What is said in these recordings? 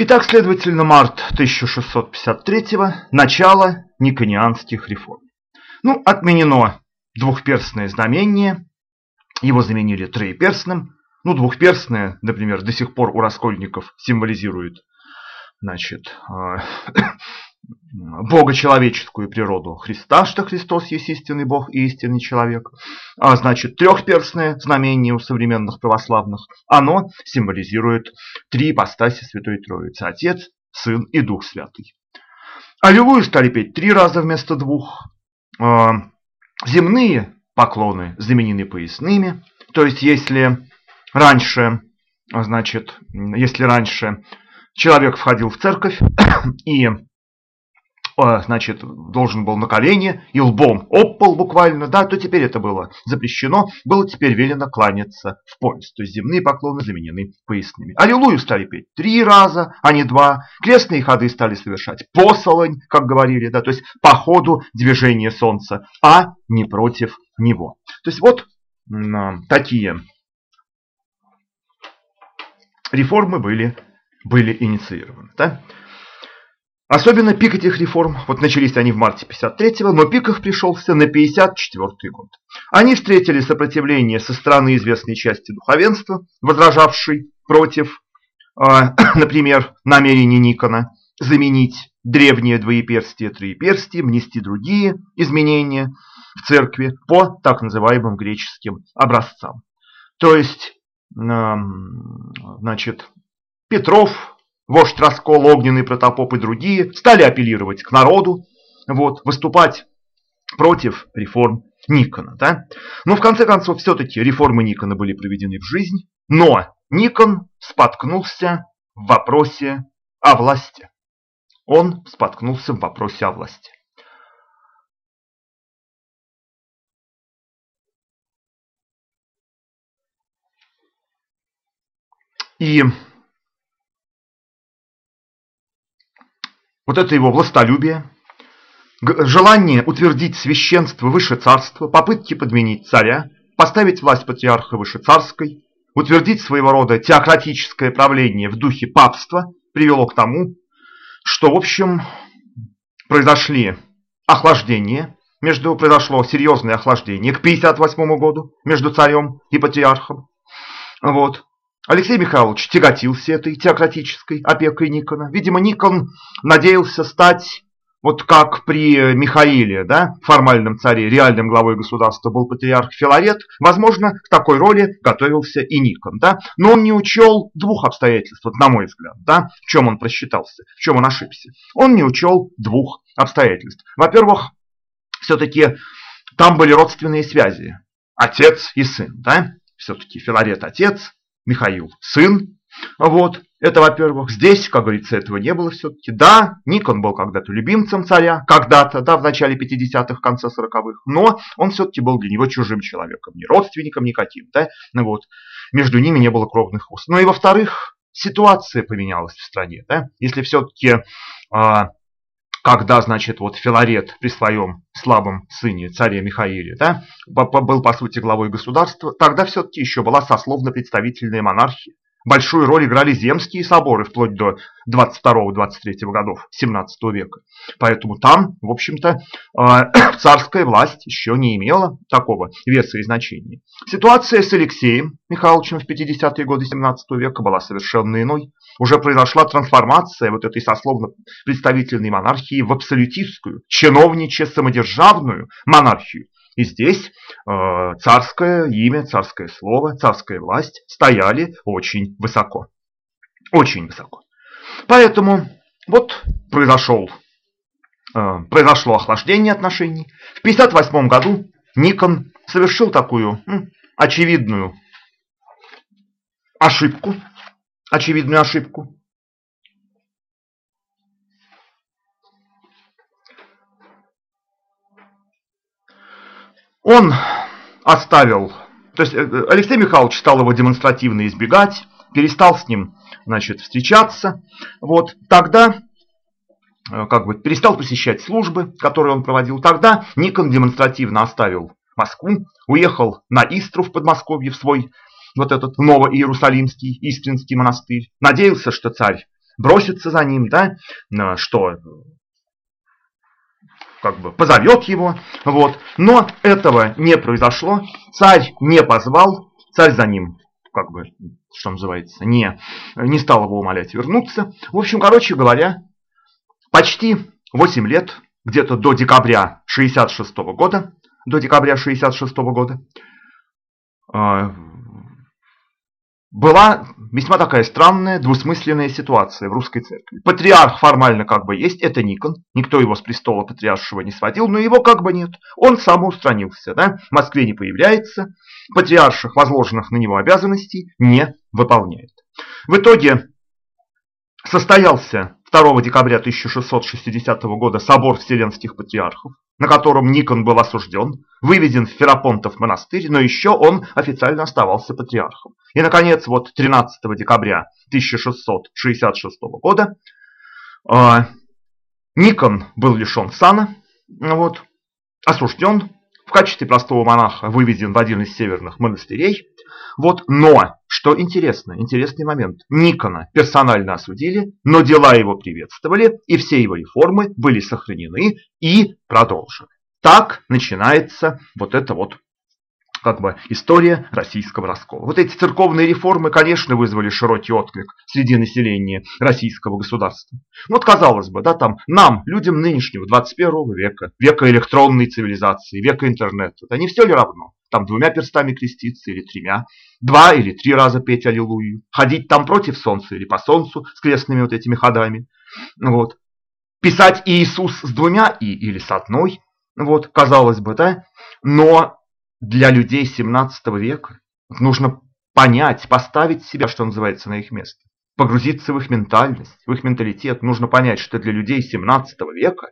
Итак, следовательно, март 1653-го – начало никонианских реформ. Ну, отменено двухперстное знамение, его заменили троеперстным. Ну, двухперстное, например, до сих пор у раскольников символизирует значит, а, богочеловеческую природу Христа, что Христос есть истинный Бог и истинный человек. А значит, трехперстное знамение у современных православных, оно символизирует три ипостаси Святой Троицы – Отец, Сын и Дух Святый. Аллилуйю стали петь три раза вместо двух. А, земные поклоны заменены поясными. То есть, если раньше, значит, если раньше человек входил в церковь и значит, должен был на колени и лбом об буквально, да, то теперь это было запрещено, было теперь велено кланяться в пояс. То есть земные поклоны заменены поясными. Аллилуйю стали петь три раза, а не два. Крестные ходы стали совершать посолонь, как говорили, да, то есть по ходу движения солнца, а не против него. То есть вот такие реформы были, были инициированы. Да? Особенно пик этих реформ, вот начались они в марте 53-го, но пик их пришелся на 54 год. Они встретили сопротивление со стороны известной части духовенства, возражавшей против, э, например, намерений Никона заменить древнее двоеперстие троеперстием, внести другие изменения в церкви по так называемым греческим образцам. То есть, э, значит, Петров, вождь Раскол, Огненный Протопоп и другие стали апеллировать к народу, вот, выступать против реформ Никона. Да? Но в конце концов все-таки реформы Никона были проведены в жизнь, но Никон споткнулся в вопросе о власти. Он споткнулся в вопросе о власти. И вот это его властолюбие, желание утвердить священство выше царства, попытки подменить царя, поставить власть патриарха выше царской, утвердить своего рода теократическое правление в духе папства привело к тому, что, в общем, произошли охлаждения, между произошло серьезное охлаждение к 58 году между царем и патриархом. Вот. Алексей Михайлович тяготился этой теократической опекой Никона. Видимо, Никон надеялся стать, вот как при Михаиле, да, формальном царе, реальным главой государства был патриарх Филарет, возможно, к такой роли готовился и Никон. Да? Но он не учел двух обстоятельств, вот, на мой взгляд, да, в чем он просчитался, в чем он ошибся. Он не учел двух обстоятельств. Во-первых, все-таки там были родственные связи. Отец и сын. Да? Все-таки Филарет отец, Михаил сын. Вот, это во-первых. Здесь, как говорится, этого не было все-таки. Да, Никон был когда-то любимцем царя, когда-то, да, в начале 50-х, в конце 40-х, но он все-таки был для него чужим человеком, не родственником никаким, да, ну вот. Между ними не было кровных уст. Ну и во-вторых, ситуация поменялась в стране, да. Если все-таки а, когда, значит, вот Филарет при своем слабом сыне, царе Михаиле, да, был, по сути, главой государства, тогда все-таки еще была сословно-представительная монархия. Большую роль играли земские соборы вплоть до 22-23 годов 17 века. Поэтому там, в общем-то, э, царская власть еще не имела такого веса и значения. Ситуация с Алексеем Михайловичем в 50-е годы 17 века была совершенно иной. Уже произошла трансформация вот этой сословно-представительной монархии в абсолютистскую, чиновниче-самодержавную монархию. И здесь э, царское имя, царское слово, царская власть стояли очень высоко. Очень высоко. Поэтому вот произошел, э, произошло охлаждение отношений. В 1958 году Никон совершил такую ну, очевидную ошибку. Очевидную ошибку. Он оставил, то есть э, Алексей Михайлович стал его демонстративно избегать, перестал с ним значит, встречаться. Вот тогда э, как бы перестал посещать службы, которые он проводил. Тогда Никон демонстративно оставил Москву, уехал на Истру в Подмосковье в свой вот этот Ново-Иерусалимский, Истринский монастырь. Надеялся, что царь бросится за ним, да, что как бы позовет его, вот. Но этого не произошло, царь не позвал, царь за ним, как бы, что называется, не, не стал его умолять вернуться. В общем, короче говоря, почти 8 лет, где-то до декабря 66 года, до декабря 66 года, а, была весьма такая странная, двусмысленная ситуация в русской церкви. Патриарх формально как бы есть, это Никон, никто его с престола патриаршего не сводил, но его как бы нет. Он самоустранился, да? в Москве не появляется, патриарших возложенных на него обязанностей не выполняет. В итоге состоялся 2 декабря 1660 года собор Вселенских Патриархов, на котором Никон был осужден, выведен в Ферапонтов монастырь, но еще он официально оставался патриархом. И, наконец, вот 13 декабря 1666 года э, Никон был лишен сана, вот, осужден, в качестве простого монаха выведен в один из северных монастырей. Вот, но, что интересно, интересный момент, Никона персонально осудили, но дела его приветствовали, и все его реформы были сохранены и продолжены. Так начинается вот это вот как бы история российского раскола. Вот эти церковные реформы, конечно, вызвали широкий отклик среди населения российского государства. Вот казалось бы, да, там нам, людям нынешнего 21 века, века электронной цивилизации, века интернета, да не все ли равно? Там двумя перстами креститься или тремя, два или три раза петь аллилуйю, ходить там против солнца или по солнцу с крестными вот этими ходами. Вот. Писать Иисус с двумя и или с одной, вот, казалось бы, да, но для людей 17 века нужно понять, поставить себя, что называется, на их место. Погрузиться в их ментальность, в их менталитет. Нужно понять, что для людей 17 века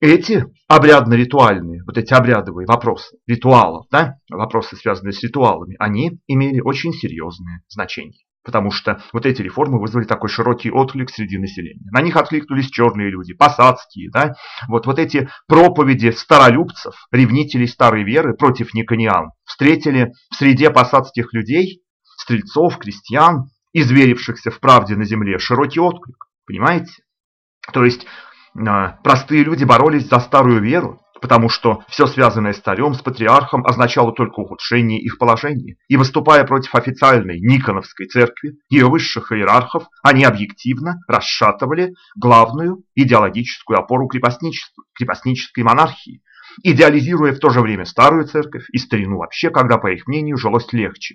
эти обрядно-ритуальные, вот эти обрядовые вопросы, ритуалов, да, вопросы, связанные с ритуалами, они имели очень серьезное значение. Потому что вот эти реформы вызвали такой широкий отклик среди населения. На них откликнулись черные люди, посадские. Да? Вот, вот эти проповеди старолюбцев, ревнителей старой веры против никониан, встретили в среде посадских людей, стрельцов, крестьян, изверившихся в правде на земле, широкий отклик. Понимаете? То есть а, простые люди боролись за старую веру, потому что все связанное с царем, с патриархом означало только ухудшение их положения. И выступая против официальной Никоновской церкви, ее высших иерархов, они объективно расшатывали главную идеологическую опору крепостничества, крепостнической монархии, идеализируя в то же время старую церковь и старину вообще, когда, по их мнению, жилось легче.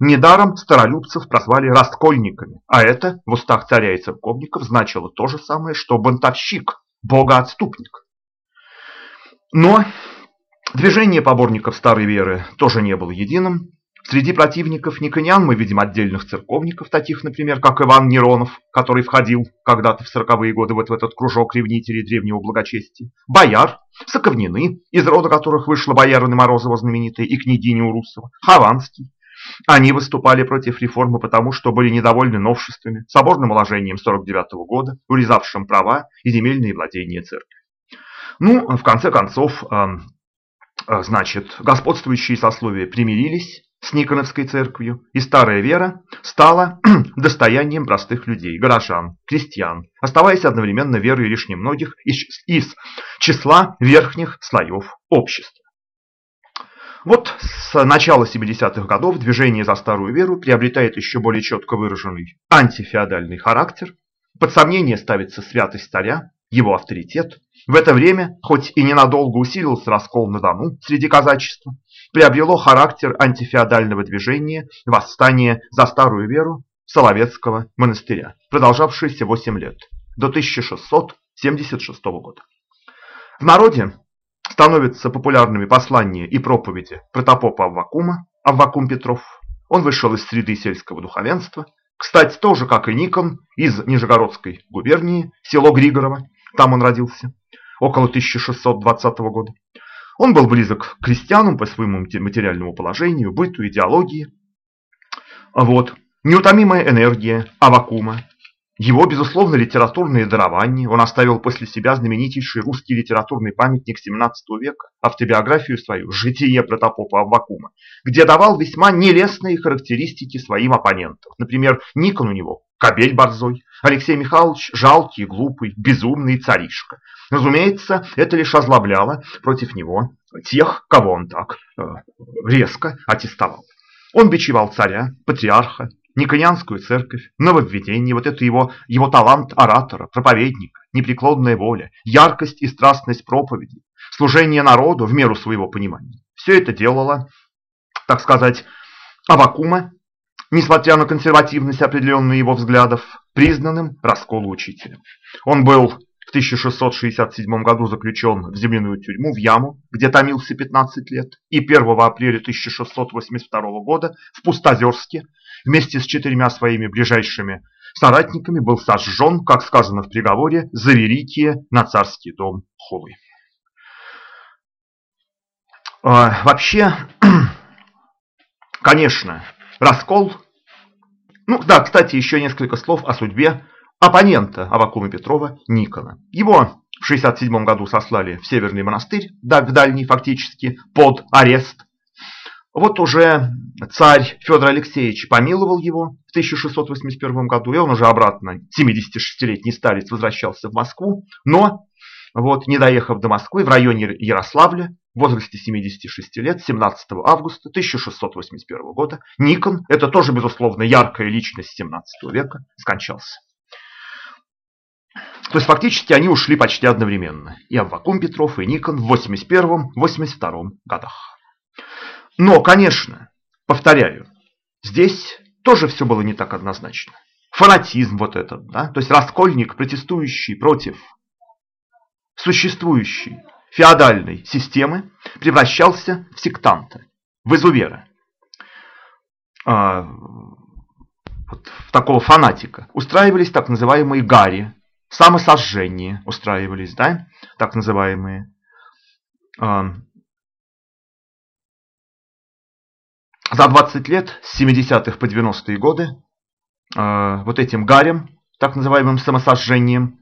Недаром старолюбцев прозвали раскольниками, а это в устах царя и церковников значило то же самое, что бунтовщик, богоотступник. Но движение поборников старой веры тоже не было единым. Среди противников никонян мы видим отдельных церковников, таких, например, как Иван Неронов, который входил когда-то в сороковые годы вот в этот кружок ревнителей древнего благочестия, бояр, Соковнины, из рода которых вышла боярина Морозова знаменитая и княгиня Урусова, Хованский. Они выступали против реформы потому, что были недовольны новшествами, соборным уложением 49 -го года, урезавшим права и земельные владения церкви. Ну, в конце концов, значит, господствующие сословия примирились с Никоновской церковью, и старая вера стала достоянием простых людей, горожан, крестьян, оставаясь одновременно верой лишь немногих из, из числа верхних слоев общества. Вот с начала 70-х годов движение за старую веру приобретает еще более четко выраженный антифеодальный характер. Под сомнение ставится святость царя, его авторитет, в это время, хоть и ненадолго усилился раскол на Дону среди казачества, приобрело характер антифеодального движения восстание за старую веру Соловецкого монастыря, продолжавшееся 8 лет, до 1676 года. В народе становятся популярными послания и проповеди протопопа Аввакума, Аввакум Петров. Он вышел из среды сельского духовенства, кстати, тоже, как и Никон, из Нижегородской губернии, село Григорово, там он родился около 1620 года. Он был близок к крестьянам по своему материальному положению, быту, идеологии. Вот. Неутомимая энергия Авакума, его, безусловно, литературные дарования. Он оставил после себя знаменитейший русский литературный памятник XVII века, автобиографию свою «Житие протопопа Аввакума», где давал весьма нелестные характеристики своим оппонентам. Например, Никон у него кобель борзой, Алексей Михайлович жалкий, глупый, безумный царишка. Разумеется, это лишь озлобляло против него тех, кого он так э, резко аттестовал. Он бичевал царя, патриарха, Никонянскую церковь, нововведение, вот это его, его талант оратора, проповедника, непреклонная воля, яркость и страстность проповеди, служение народу в меру своего понимания. Все это делало, так сказать, Авакума, несмотря на консервативность определенных его взглядов, признанным расколу учителем. Он был в 1667 году заключен в земляную тюрьму в яму, где томился 15 лет, и 1 апреля 1682 года в Пустозерске вместе с четырьмя своими ближайшими соратниками был сожжен, как сказано в приговоре, за великие на царский дом хулы. А, вообще, конечно, раскол. Ну да, кстати, еще несколько слов о судьбе оппонента Авакума Петрова Никона. Его в 67 году сослали в Северный монастырь, да, в дальний фактически, под арест. Вот уже царь Федор Алексеевич помиловал его в 1681 году, и он уже обратно, 76-летний старец, возвращался в Москву, но вот, не доехав до Москвы, в районе Ярославля, в возрасте 76 лет, 17 августа 1681 года, Никон, это тоже, безусловно, яркая личность 17 века, скончался. То есть фактически они ушли почти одновременно. И Аввакум Петров, и Никон в 81-82 годах. Но, конечно, повторяю, здесь тоже все было не так однозначно. Фанатизм вот этот, да, то есть раскольник, протестующий против существующей феодальной системы, превращался в сектанта, в изувера, а, в такого фанатика. Устраивались так называемые гари, самосожжения устраивались, да, так называемые. А, за 20 лет, с 70-х по 90-е годы, а, вот этим гарем, так называемым самосожжением,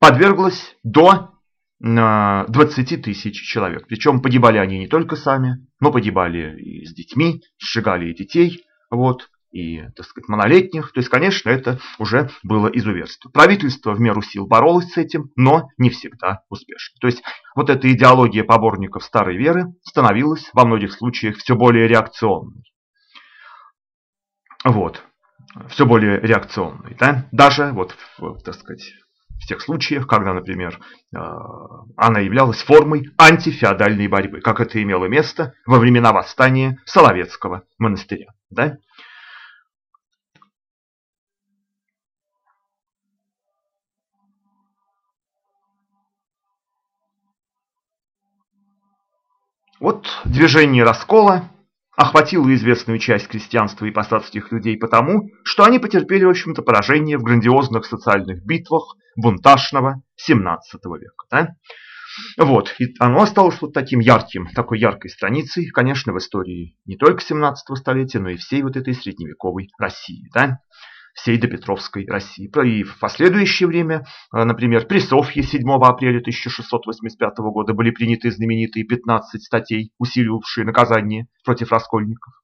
подверглось до 20 тысяч человек. Причем погибали они не только сами, но погибали и с детьми, сжигали и детей. Вот и, так сказать, малолетних. То есть, конечно, это уже было изуверство. Правительство в меру сил боролось с этим, но не всегда успешно. То есть, вот эта идеология поборников старой веры становилась во многих случаях все более реакционной. Вот. Все более реакционной. Да? Даже, вот, так сказать, в тех случаях, когда, например, э, она являлась формой антифеодальной борьбы, как это имело место во времена восстания Соловецкого монастыря. Да? Вот движение раскола охватило известную часть крестьянства и посадских людей потому, что они потерпели, в общем-то, поражение в грандиозных социальных битвах бунтажного 17 века. Да? Вот, и оно осталось вот таким ярким, такой яркой страницей, конечно, в истории не только 17 столетия, но и всей вот этой средневековой России. Да? Всей допетровской России. И в последующее время, э, например, при Софье 7 апреля 1685 года были приняты знаменитые 15 статей, усиливавшие наказание против раскольников.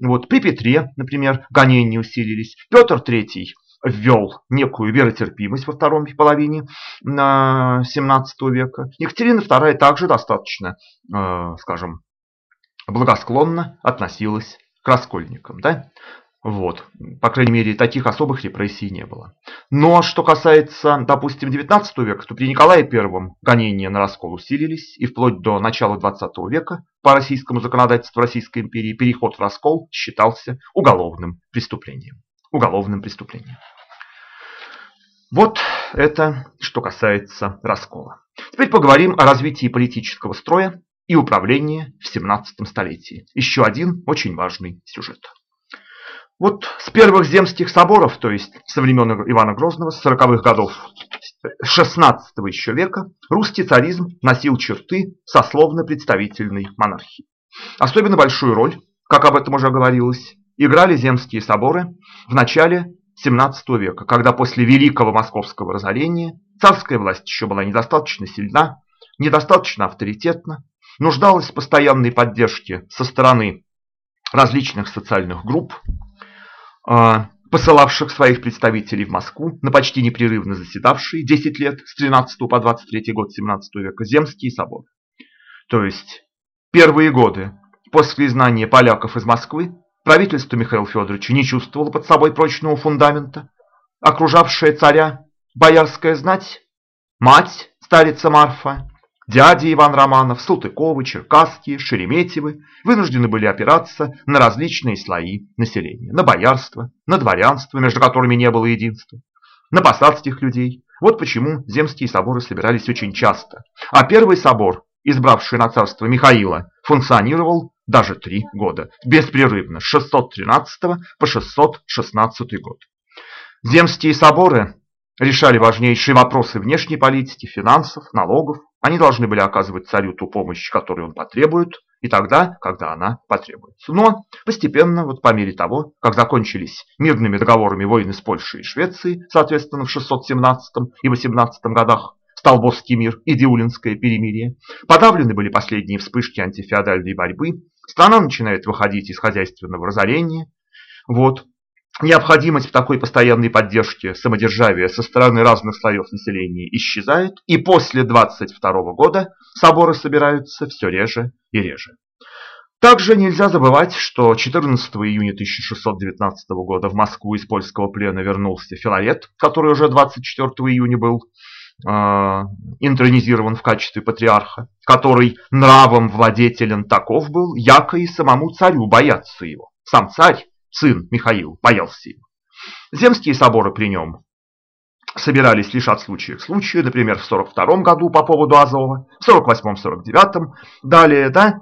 Вот, при Петре, например, гонения усилились. Петр III ввел некую веротерпимость во второй половине 17 века. Екатерина II также достаточно, э, скажем, благосклонно относилась к раскольникам. Да? Вот. По крайней мере, таких особых репрессий не было. Но что касается, допустим, 19 века, то при Николае I гонения на раскол усилились, и вплоть до начала 20 века по российскому законодательству Российской империи переход в раскол считался уголовным преступлением. Уголовным преступлением. Вот это, что касается раскола. Теперь поговорим о развитии политического строя и управления в 17 столетии. Еще один очень важный сюжет. Вот с первых земских соборов, то есть со времен Ивана Грозного, с 40-х годов 16 еще века, русский царизм носил черты сословно-представительной монархии. Особенно большую роль, как об этом уже говорилось, играли земские соборы в начале 17 века, когда после Великого Московского разорения царская власть еще была недостаточно сильна, недостаточно авторитетна, нуждалась в постоянной поддержке со стороны различных социальных групп, посылавших своих представителей в Москву на почти непрерывно заседавшие 10 лет с 13 по 23 год 17 века земские соборы. То есть первые годы после изгнания поляков из Москвы правительство Михаила Федоровича не чувствовало под собой прочного фундамента, окружавшая царя боярская знать, мать, старица Марфа, Дяди Иван Романов, Салтыковы, Черкасские, Шереметьевы вынуждены были опираться на различные слои населения. На боярство, на дворянство, между которыми не было единства, на посадских людей. Вот почему земские соборы собирались очень часто. А первый собор, избравший на царство Михаила, функционировал даже три года, беспрерывно, с 613 по 616 год. Земские соборы решали важнейшие вопросы внешней политики, финансов, налогов. Они должны были оказывать царю ту помощь, которую он потребует, и тогда, когда она потребуется. Но постепенно, вот по мере того, как закончились мирными договорами войны с Польшей и Швецией, соответственно, в 617 и 18 годах, Столбовский мир и Диулинское перемирие, подавлены были последние вспышки антифеодальной борьбы, страна начинает выходить из хозяйственного разорения, вот, Необходимость такой постоянной поддержке самодержавия со стороны разных слоев населения исчезает, и после 22 года соборы собираются все реже и реже. Также нельзя забывать, что 14 июня 1619 года в Москву из польского плена вернулся Филарет, который уже 24 июня был э, интронизирован в качестве патриарха, который нравом владетелен таков был, яко и самому царю бояться его. Сам царь сын Михаил, боялся его. Земские соборы при нем собирались лишь от случая к случаю, например, в 42 году по поводу Азова, в 48-49, далее, да,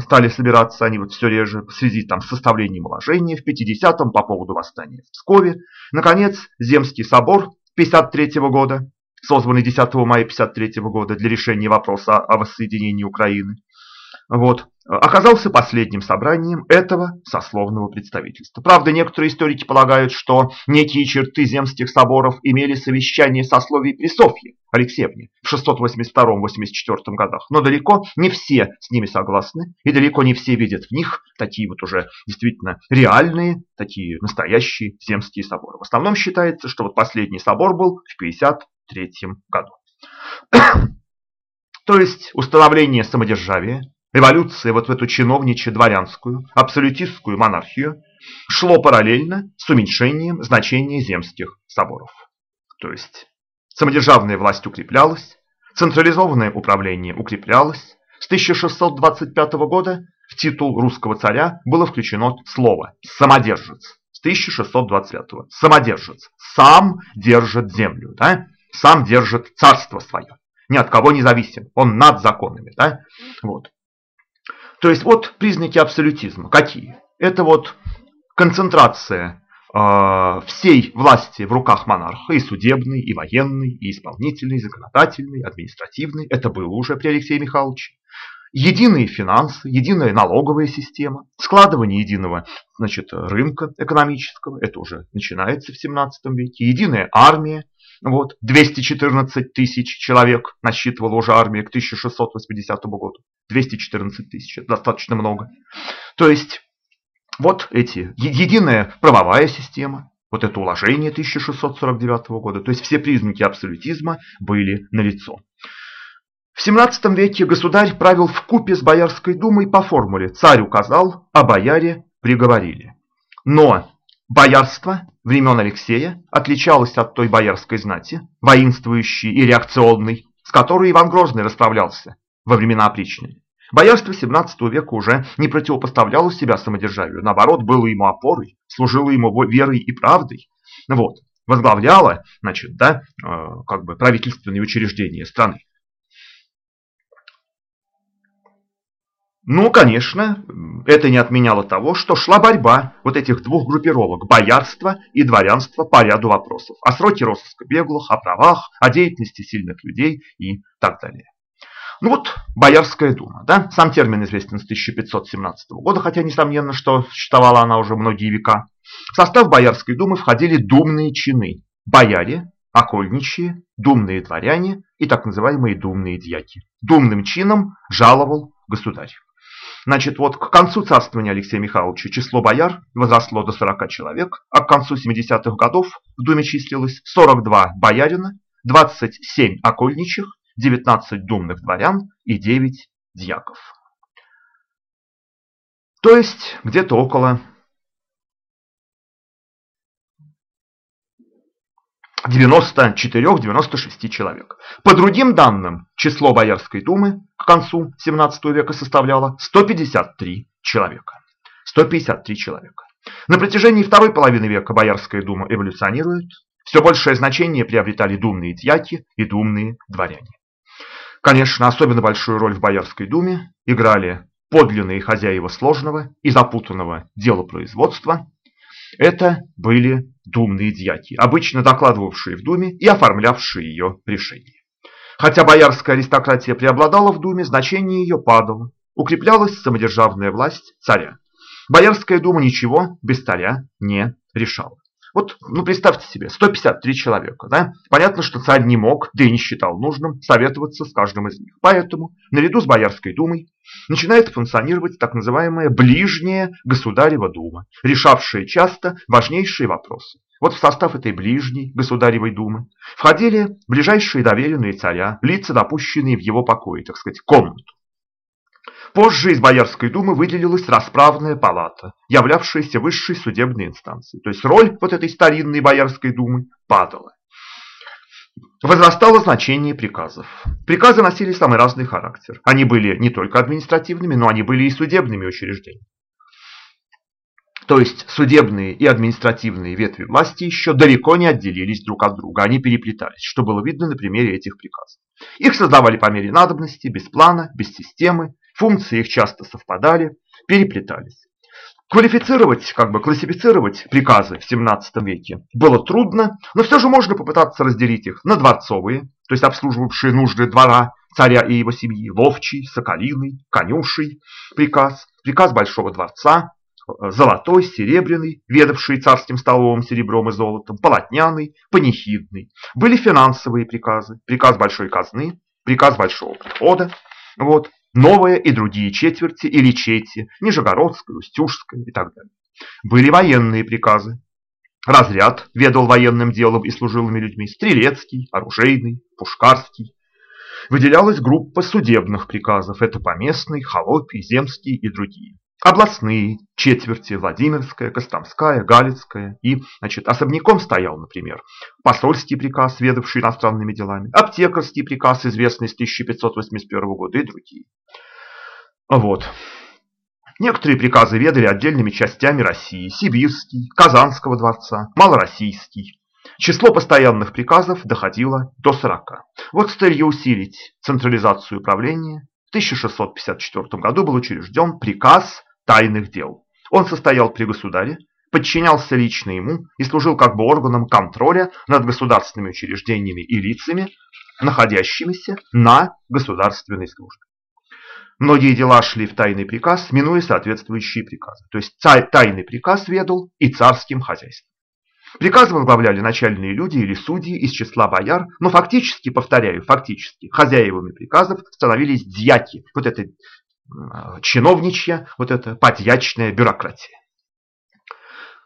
стали собираться они вот все реже в связи там с составлением уложения, в 50-м по поводу восстания в Пскове, наконец, Земский собор 53 года, созванный 10 мая 53 года для решения вопроса о воссоединении Украины, вот, оказался последним собранием этого сословного представительства. Правда, некоторые историки полагают, что некие черты земских соборов имели совещание сословий при Софье Алексеевне в 682-84 годах, но далеко не все с ними согласны, и далеко не все видят в них такие вот уже действительно реальные, такие настоящие земские соборы. В основном считается, что вот последний собор был в 53 году. То есть установление самодержавия Эволюция вот в эту чиновничье-дворянскую, абсолютистскую монархию шло параллельно с уменьшением значения земских соборов. То есть самодержавная власть укреплялась, централизованное управление укреплялось. С 1625 года в титул русского царя было включено слово «самодержец». С 1625 года «самодержец». Сам держит землю, да? сам держит царство свое. Ни от кого не зависим. Он над законами. Да? Вот. То есть вот признаки абсолютизма. Какие? Это вот концентрация э, всей власти в руках монарха, и судебной, и военной, и исполнительной, и законодательной, административной. Это было уже при Алексее Михайловиче. Единые финансы, единая налоговая система, складывание единого значит, рынка экономического, это уже начинается в 17 веке, единая армия, вот, 214 тысяч человек насчитывала уже армия к 1680 году. 214 тысяч, это достаточно много. То есть, вот эти, единая правовая система, вот это уложение 1649 года, то есть все признаки абсолютизма были налицо. В 17 веке государь правил в купе с Боярской думой по формуле «царь указал, а бояре приговорили». Но Боярство времен Алексея отличалось от той боярской знати, воинствующей и реакционной, с которой Иван Грозный расправлялся во времена опричнины. Боярство XVII века уже не противопоставляло себя самодержавию, наоборот, было ему опорой, служило ему верой и правдой. Вот, возглавляло, значит, да, э, как бы правительственные учреждения страны. Ну, конечно, это не отменяло того, что шла борьба вот этих двух группировок – боярства и дворянства по ряду вопросов. О сроке розыска беглых, о правах, о деятельности сильных людей и так далее. Ну вот, Боярская дума, да, сам термин известен с 1517 года, хотя несомненно, что существовала она уже многие века. В состав Боярской думы входили думные чины – бояре, окольничьи, думные дворяне и так называемые думные дьяки. Думным чином жаловал государь. Значит, вот к концу царствования Алексея Михайловича число бояр возросло до 40 человек, а к концу 70-х годов в Думе числилось 42 боярина, 27 окольничих, 19 думных дворян и 9 дьяков. То есть где-то около 94-96 человек. По другим данным, число Боярской думы к концу 17 века составляло 153 человека. 153 человека. На протяжении второй половины века Боярская дума эволюционирует. Все большее значение приобретали думные дьяки и думные дворяне. Конечно, особенно большую роль в Боярской думе играли подлинные хозяева сложного и запутанного делопроизводства. Это были думные дьяки, обычно докладывавшие в думе и оформлявшие ее решения. Хотя боярская аристократия преобладала в думе, значение ее падало, укреплялась самодержавная власть царя. Боярская дума ничего без царя не решала. Вот, ну представьте себе, 153 человека, да? Понятно, что царь не мог, да и не считал нужным советоваться с каждым из них. Поэтому, наряду с Боярской думой, начинает функционировать так называемая ближняя государева дума, решавшая часто важнейшие вопросы. Вот в состав этой ближней государевой думы входили ближайшие доверенные царя, лица, допущенные в его покое, так сказать, комнату. Позже из Боярской думы выделилась расправная палата, являвшаяся высшей судебной инстанцией. То есть роль вот этой старинной Боярской думы падала. Возрастало значение приказов. Приказы носили самый разный характер. Они были не только административными, но они были и судебными учреждениями. То есть судебные и административные ветви власти еще далеко не отделились друг от друга, они переплетались, что было видно на примере этих приказов. Их создавали по мере надобности, без плана, без системы, функции их часто совпадали, переплетались. Квалифицировать, как бы классифицировать приказы в 17 веке было трудно, но все же можно попытаться разделить их на дворцовые, то есть обслуживавшие нужды двора, царя и его семьи, ловчий, соколиный, конюший приказ, приказ Большого дворца, золотой, серебряный, ведавший царским столовым серебром и золотом, полотняный, панихидный. Были финансовые приказы, приказ большой казны, приказ большого прихода, вот, новая и другие четверти или чети, Нижегородская, Устюжская и так далее. Были военные приказы. Разряд ведал военным делом и служилыми людьми, стрелецкий, оружейный, пушкарский. Выделялась группа судебных приказов, это поместный, холопий, земский и другие областные четверти, Владимирская, Костомская, Галицкая. И значит, особняком стоял, например, посольский приказ, ведавший иностранными делами, аптекарский приказ, известный с 1581 года и другие. Вот. Некоторые приказы ведали отдельными частями России, Сибирский, Казанского дворца, Малороссийский. Число постоянных приказов доходило до 40. Вот с целью усилить централизацию управления в 1654 году был учрежден приказ тайных дел. Он состоял при государе, подчинялся лично ему и служил как бы органом контроля над государственными учреждениями и лицами, находящимися на государственной службе. Многие дела шли в тайный приказ, минуя соответствующие приказы. То есть тайный приказ ведал и царским хозяйством. Приказы возглавляли начальные люди или судьи из числа бояр, но фактически, повторяю, фактически, хозяевами приказов становились дьяки, вот это чиновничья, вот эта подьячная бюрократия.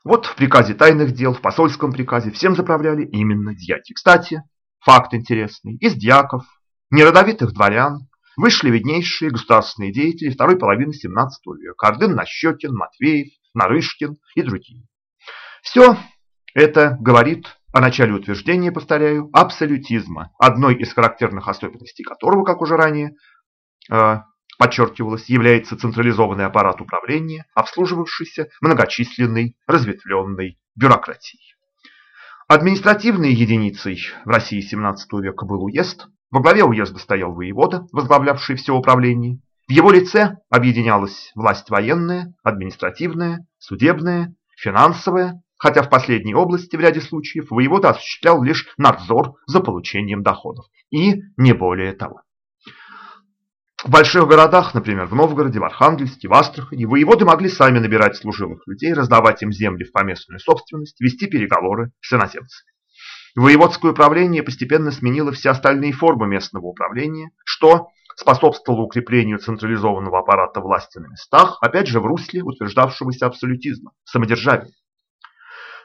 Вот в приказе тайных дел, в посольском приказе всем заправляли именно дьяки. Кстати, факт интересный. Из дьяков, неродовитых дворян, вышли виднейшие государственные деятели второй половины 17 века. Ордын Нащекин, Матвеев, Нарышкин и другие. Все это говорит о начале утверждения, повторяю, абсолютизма, одной из характерных особенностей которого, как уже ранее э, подчеркивалось, является централизованный аппарат управления, обслуживавшийся многочисленной разветвленной бюрократией. Административной единицей в России XVII века был уезд. Во главе уезда стоял воевода, возглавлявший все управление. В его лице объединялась власть военная, административная, судебная, финансовая, хотя в последней области в ряде случаев воевода осуществлял лишь надзор за получением доходов. И не более того. В больших городах, например, в Новгороде, в Архангельске, в Астрахани, воеводы могли сами набирать служилых людей, раздавать им земли в поместную собственность, вести переговоры с иноземцами. воеводское управление постепенно сменило все остальные формы местного управления, что способствовало укреплению централизованного аппарата власти на местах, опять же в русле утверждавшегося абсолютизма, самодержавия.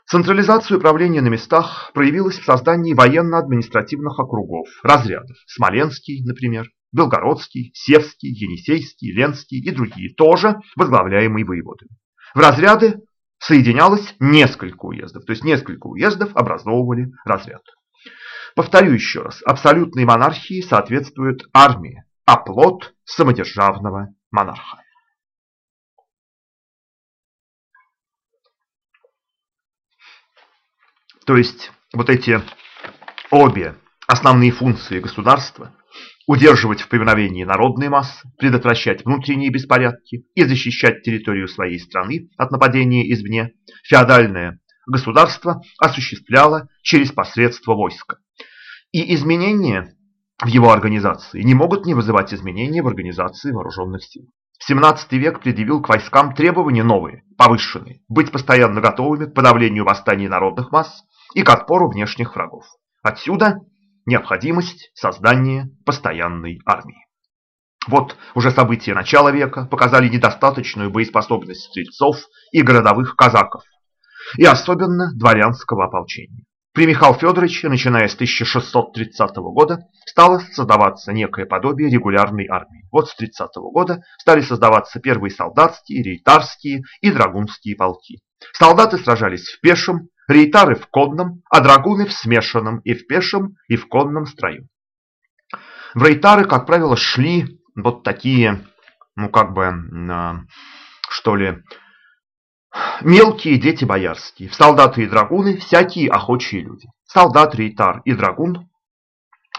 Централизация управления на местах проявилась в создании военно-административных округов, разрядов, Смоленский, например, Белгородский, Севский, Енисейский, Ленский и другие, тоже возглавляемые воеводами. В разряды соединялось несколько уездов, то есть несколько уездов образовывали разряд. Повторю еще раз, абсолютной монархии соответствует армия, оплот самодержавного монарха. То есть вот эти обе основные функции государства удерживать в повиновении народные массы, предотвращать внутренние беспорядки и защищать территорию своей страны от нападения извне, феодальное государство осуществляло через посредство войска. И изменения в его организации не могут не вызывать изменения в организации вооруженных сил. 17 век предъявил к войскам требования новые, повышенные, быть постоянно готовыми к подавлению восстаний народных масс и к отпору внешних врагов. Отсюда необходимость создания постоянной армии. Вот уже события начала века показали недостаточную боеспособность стрельцов и городовых казаков, и особенно дворянского ополчения. При Михаиле Федоровиче, начиная с 1630 года, стало создаваться некое подобие регулярной армии. Вот с 30 года стали создаваться первые солдатские, рейтарские и драгунские полки. Солдаты сражались в пешем, рейтары в конном, а драгуны в смешанном и в пешем, и в конном строю. В рейтары, как правило, шли вот такие, ну как бы, что ли, мелкие дети боярские. В солдаты и драгуны всякие охочие люди. Солдат, рейтар и драгун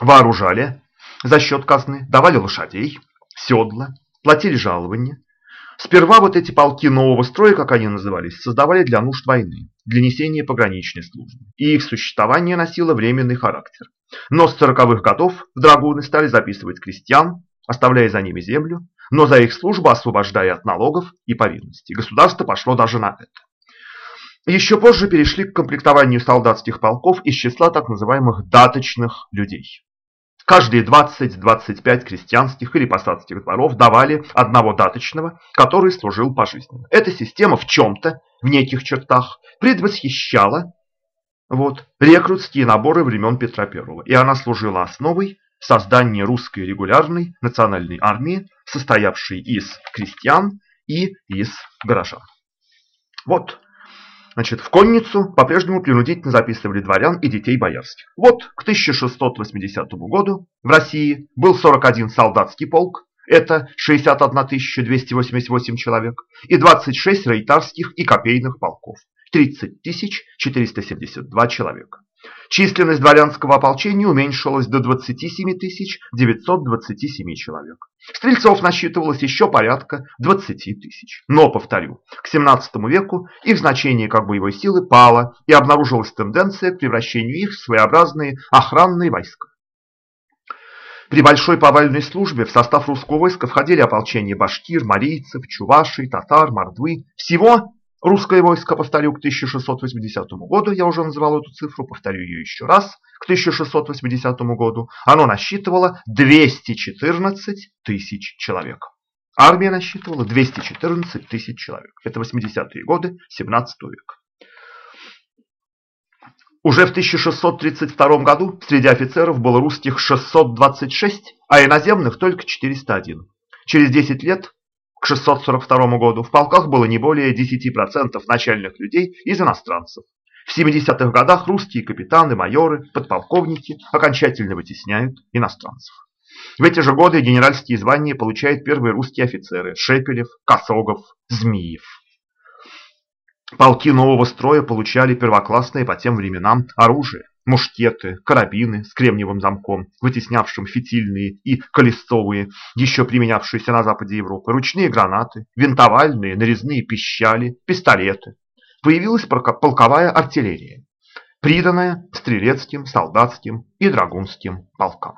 вооружали за счет казны, давали лошадей, седла, платили жалования, Сперва вот эти полки нового строя, как они назывались, создавали для нужд войны, для несения пограничной службы, и их существование носило временный характер. Но с 40-х годов в драгуны стали записывать крестьян, оставляя за ними землю, но за их службу освобождая от налогов и повинностей. Государство пошло даже на это. Еще позже перешли к комплектованию солдатских полков из числа так называемых даточных людей. Каждые 20-25 крестьянских или посадских дворов давали одного даточного, который служил пожизненно. Эта система в чем-то, в неких чертах, предвосхищала вот, рекрутские наборы времен Петра I. И она служила основой создания русской регулярной национальной армии, состоявшей из крестьян и из горожан. Вот Значит, в конницу по-прежнему принудительно записывали дворян и детей боярских. Вот к 1680 году в России был 41 солдатский полк, это 61 288 человек, и 26 рейтарских и копейных полков, 30 472 человека. Численность дворянского ополчения уменьшилась до 27 927 человек. Стрельцов насчитывалось еще порядка 20 тысяч. Но, повторю, к 17 веку их значение как боевой силы пало, и обнаружилась тенденция к превращению их в своеобразные охранные войска. При большой повальной службе в состав русского войска входили ополчения башкир, марийцев, чувашей, татар, мордвы. Всего Русское войско, повторю, к 1680 году, я уже называл эту цифру, повторю ее еще раз, к 1680 году, оно насчитывало 214 тысяч человек. Армия насчитывала 214 тысяч человек. Это 80-е годы 17 века. Уже в 1632 году среди офицеров было русских 626, а иноземных только 401. Через 10 лет к 642 году в полках было не более 10% начальных людей из иностранцев. В 70-х годах русские капитаны, майоры, подполковники окончательно вытесняют иностранцев. В эти же годы генеральские звания получают первые русские офицеры – Шепелев, Косогов, Змиев. Полки нового строя получали первоклассное по тем временам оружие мушкеты, карабины с кремниевым замком, вытеснявшим фитильные и колесцовые, еще применявшиеся на западе Европы, ручные гранаты, винтовальные, нарезные пищали, пистолеты. Появилась полковая артиллерия, приданная стрелецким, солдатским и драгунским полкам.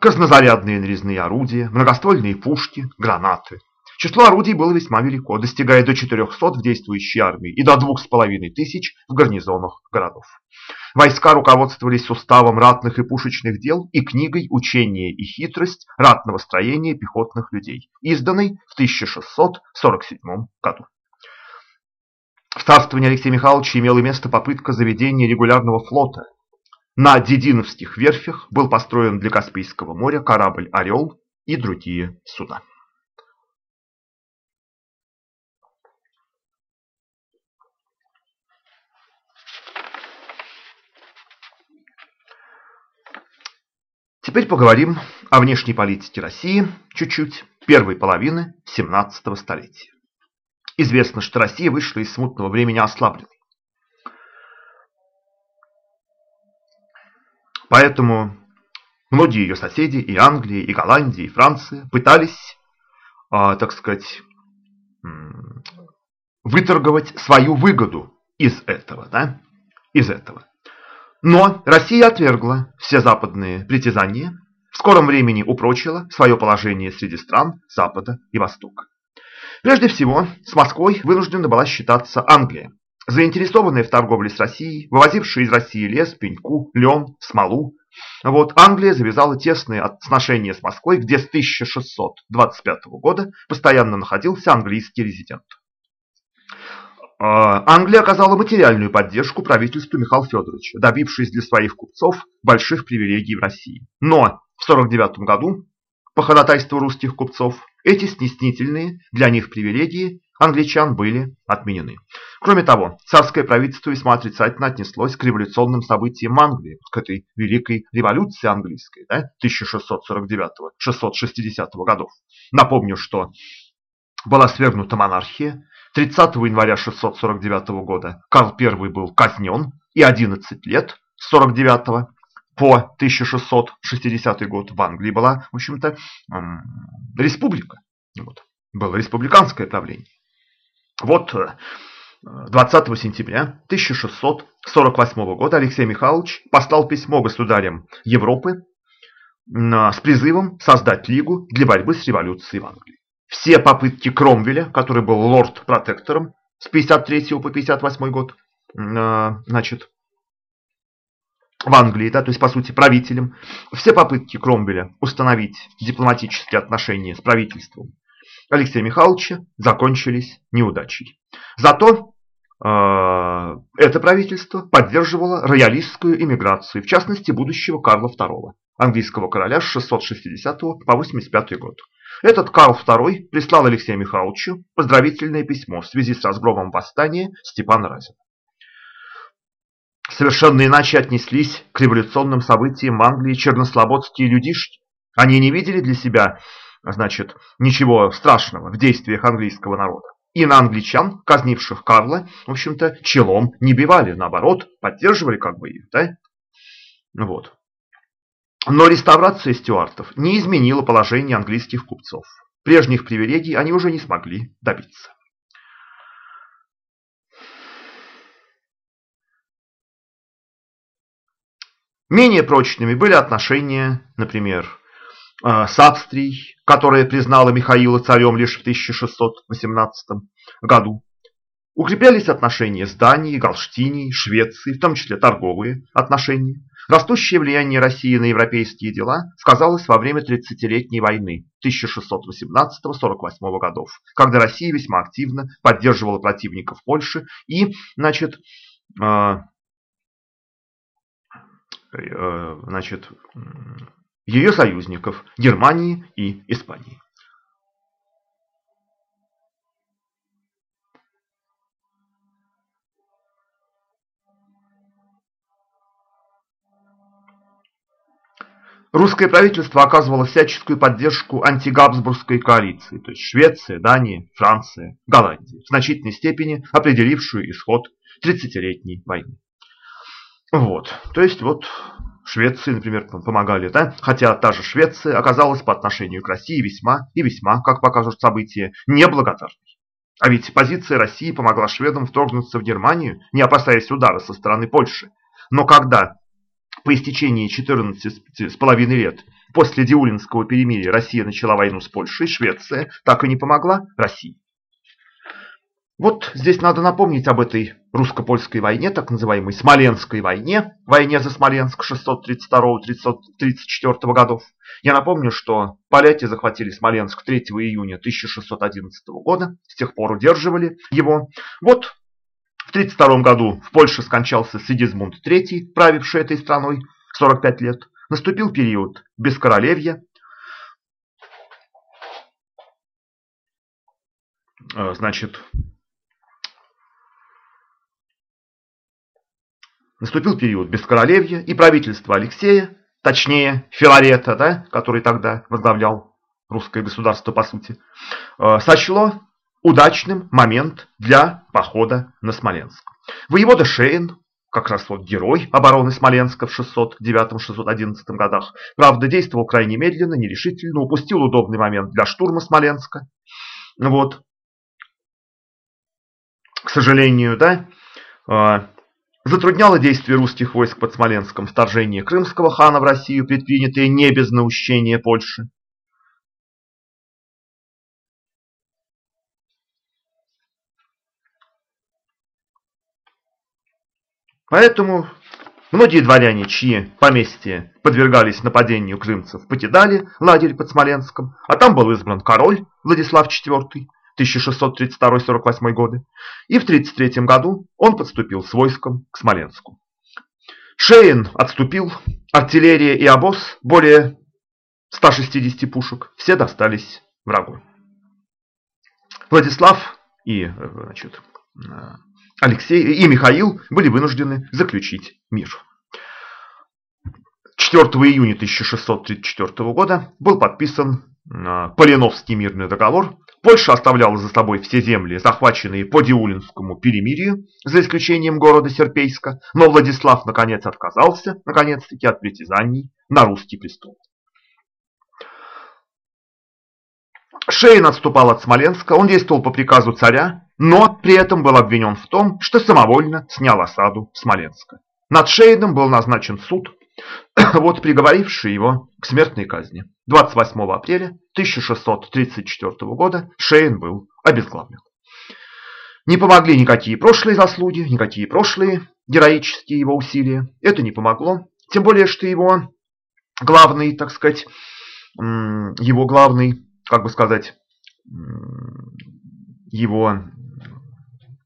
Краснозарядные нарезные орудия, многоствольные пушки, гранаты. Число орудий было весьма велико, достигая до 400 в действующей армии и до 2500 в гарнизонах городов. Войска руководствовались уставом ратных и пушечных дел и книгой «Учение и хитрость ратного строения пехотных людей», изданной в 1647 году. В царствовании Алексея Михайловича имела место попытка заведения регулярного флота. На Дединовских верфях был построен для Каспийского моря корабль «Орел» и другие суда. Теперь поговорим о внешней политике России чуть-чуть первой половины 17 столетия. Известно, что Россия вышла из смутного времени ослабленной. Поэтому многие ее соседи, и Англия, и Голландия, и Франция, пытались, э, так сказать, выторговать свою выгоду из этого. Да? Из этого. Но Россия отвергла все западные притязания, в скором времени упрочила свое положение среди стран Запада и Востока. Прежде всего, с Москвой вынуждена была считаться Англия, заинтересованная в торговле с Россией, вывозившая из России лес, пеньку, лен, смолу. Вот Англия завязала тесные отношения с Москвой, где с 1625 года постоянно находился английский резидент. А, Англия оказала материальную поддержку правительству Михаила Федоровича, добившись для своих купцов больших привилегий в России. Но в 1949 году, по ходатайству русских купцов, эти стеснительные для них привилегии англичан были отменены. Кроме того, царское правительство весьма отрицательно отнеслось к революционным событиям Англии, к этой великой революции английской да, 1649-660 годов. Напомню, что была свергнута монархия, 30 января 649 года Карл I был казнен и 11 лет с 49 по 1660 год в Англии была, в общем-то, республика. Вот. Было республиканское правление. Вот 20 э, сентября 1648 года Алексей Михайлович послал письмо государям Европы с призывом создать Лигу для борьбы с революцией в Англии. Все попытки Кромвеля, который был лорд-протектором с 53 по 58 год, э, значит, в Англии, да, то есть, по сути, правителем, все попытки Кромвеля установить дипломатические отношения с правительством Алексея Михайловича закончились неудачей. Зато э, это правительство поддерживало роялистскую иммиграцию, в частности, будущего Карла II, английского короля с 660 по 85 год. Этот Карл II прислал Алексею Михайловичу поздравительное письмо в связи с разгромом восстания Степана Разина. Совершенно иначе отнеслись к революционным событиям в Англии чернослободские людишки. Они не видели для себя значит, ничего страшного в действиях английского народа. И на англичан, казнивших Карла, в общем-то, челом не бивали, наоборот, поддерживали как бы их. Да? Вот. Но реставрация стюартов не изменила положение английских купцов. Прежних привилегий они уже не смогли добиться. Менее прочными были отношения, например, э, с Австрией, которая признала Михаила царем лишь в 1618 году. Укреплялись отношения с Данией, Галштинией, Швецией, в том числе торговые отношения. Растущее влияние России на европейские дела сказалось во время 30-летней войны 1618-48 годов, когда Россия весьма активно поддерживала противников Польши и, значит, э, э, значит, ее союзников Германии и Испании. Русское правительство оказывало всяческую поддержку антигабсбургской коалиции, то есть Швеция, Дания, Франция, Голландия, в значительной степени определившую исход 30-летней войны. Вот, то есть вот Швеции, например, помогали, да? хотя та же Швеция оказалась по отношению к России весьма и весьма, как покажут события, неблагодарной. А ведь позиция России помогла шведам вторгнуться в Германию, не опасаясь удара со стороны Польши. Но когда по истечении 14 с половиной лет после Диулинского перемирия Россия начала войну с Польшей, Швеция так и не помогла России. Вот здесь надо напомнить об этой русско-польской войне, так называемой Смоленской войне, войне за Смоленск 632-34 годов. Я напомню, что поляки захватили Смоленск 3 июня 1611 года, с тех пор удерживали его. Вот в 1932 году в Польше скончался Сигизмунд III, правивший этой страной 45 лет. Наступил период бескоролевья. Э, значит, Наступил период бескоролевья, и правительство Алексея, точнее Филарета, да, который тогда возглавлял русское государство по сути, э, сочло удачным момент для похода на Смоленск. Воевода Шейн, как раз вот герой обороны Смоленска в 609-611 годах, правда, действовал крайне медленно, нерешительно, упустил удобный момент для штурма Смоленска. Вот. К сожалению, да, э, затрудняло действие русских войск под Смоленском вторжение крымского хана в Россию, предпринятое не без наущения Польши. Поэтому многие дворяне, чьи поместья подвергались нападению крымцев, покидали лагерь под Смоленском, а там был избран король Владислав IV, 1632-48 годы, и в 1933 году он подступил с войском к Смоленску. Шейн отступил, артиллерия и обоз, более 160 пушек, все достались врагу. Владислав и значит, Алексей и Михаил были вынуждены заключить мир. 4 июня 1634 года был подписан Полиновский мирный договор, Польша оставляла за собой все земли, захваченные по Диулинскому перемирию, за исключением города Серпейска, но Владислав наконец отказался, наконец-таки, от притязаний на русский престол. Шейн отступал от Смоленска, он действовал по приказу царя, но при этом был обвинен в том, что самовольно снял осаду Смоленска. Над Шейном был назначен суд вот приговоривший его к смертной казни. 28 апреля 1634 года Шейн был обезглавлен. Не помогли никакие прошлые заслуги, никакие прошлые героические его усилия. Это не помогло. Тем более, что его главный, так сказать, его главный, как бы сказать, его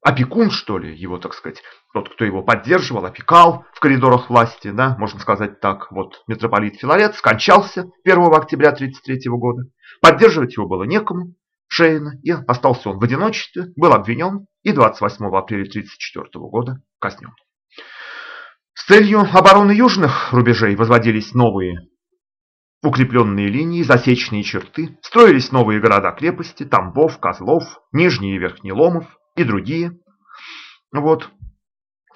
опекун, что ли, его, так сказать, тот, кто его поддерживал, опекал в коридорах власти, да, можно сказать так, вот митрополит Филарет скончался 1 октября 1933 года. Поддерживать его было некому, Шейна, и остался он в одиночестве, был обвинен и 28 апреля 1934 года казнен. С целью обороны южных рубежей возводились новые укрепленные линии, засечные черты, строились новые города-крепости, Тамбов, Козлов, Нижний и Верхний Ломов и другие. Вот.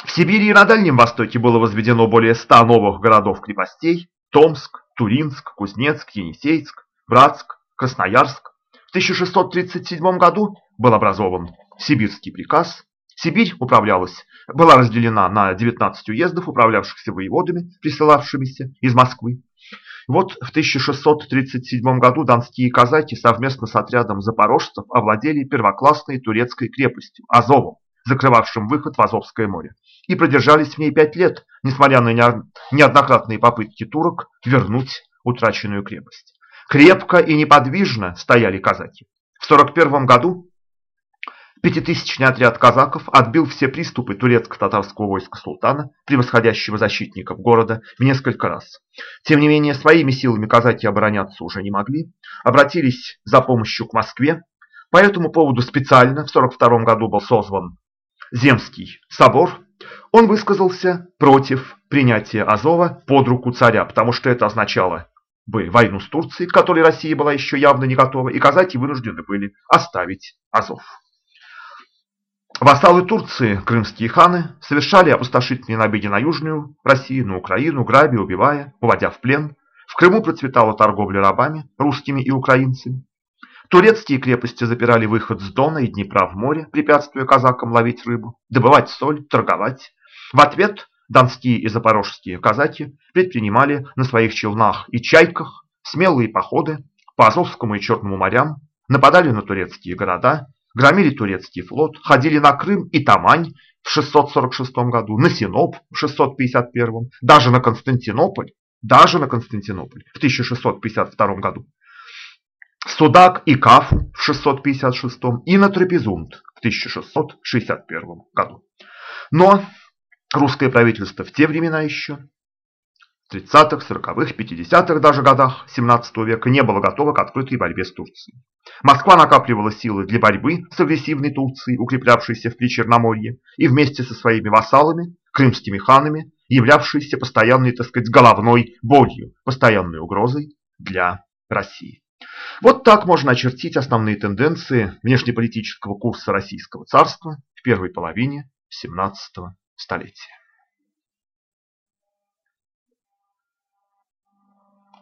В Сибири и на Дальнем Востоке было возведено более ста новых городов-крепостей – Томск, Туринск, Кузнецк, Енисейск, Братск, Красноярск. В 1637 году был образован Сибирский приказ. Сибирь управлялась, была разделена на 19 уездов, управлявшихся воеводами, присылавшимися из Москвы. Вот в 1637 году донские казаки совместно с отрядом запорожцев овладели первоклассной турецкой крепостью Азовом, закрывавшим выход в Азовское море и продержались в ней пять лет, несмотря на неоднократные попытки турок вернуть утраченную крепость. Крепко и неподвижно стояли казаки. В 41 году пятитысячный отряд казаков отбил все приступы турецко-татарского войска султана, превосходящего защитников города, в несколько раз. Тем не менее, своими силами казаки обороняться уже не могли, обратились за помощью к Москве. По этому поводу специально в 42 году был созван Земский собор, он высказался против принятия Азова под руку царя, потому что это означало бы войну с Турцией, к которой Россия была еще явно не готова, и казаки вынуждены были оставить Азов. Вассалы Турции, крымские ханы, совершали опустошительные набеги на Южную Россию, на Украину, грабя, убивая, уводя в плен. В Крыму процветала торговля рабами, русскими и украинцами. Турецкие крепости запирали выход с Дона и Днепра в море, препятствуя казакам ловить рыбу, добывать соль, торговать. В ответ донские и запорожские казаки предпринимали на своих челнах и чайках смелые походы по Азовскому и Черному морям, нападали на турецкие города, громили турецкий флот, ходили на Крым и Тамань в 646 году, на Синоп в 651, даже на Константинополь, даже на Константинополь в 1652 году, Судак и Кафу в 656 и на Трапезунд в 1661 году. Но русское правительство в те времена еще, 30-х, 40-х, 50-х даже годах 17 века не было готово к открытой борьбе с Турцией. Москва накапливала силы для борьбы с агрессивной Турцией, укреплявшейся в Причерноморье, и вместе со своими вассалами, крымскими ханами, являвшейся постоянной, так сказать, головной болью, постоянной угрозой для России. Вот так можно очертить основные тенденции внешнеполитического курса Российского царства в первой половине XVII столетия.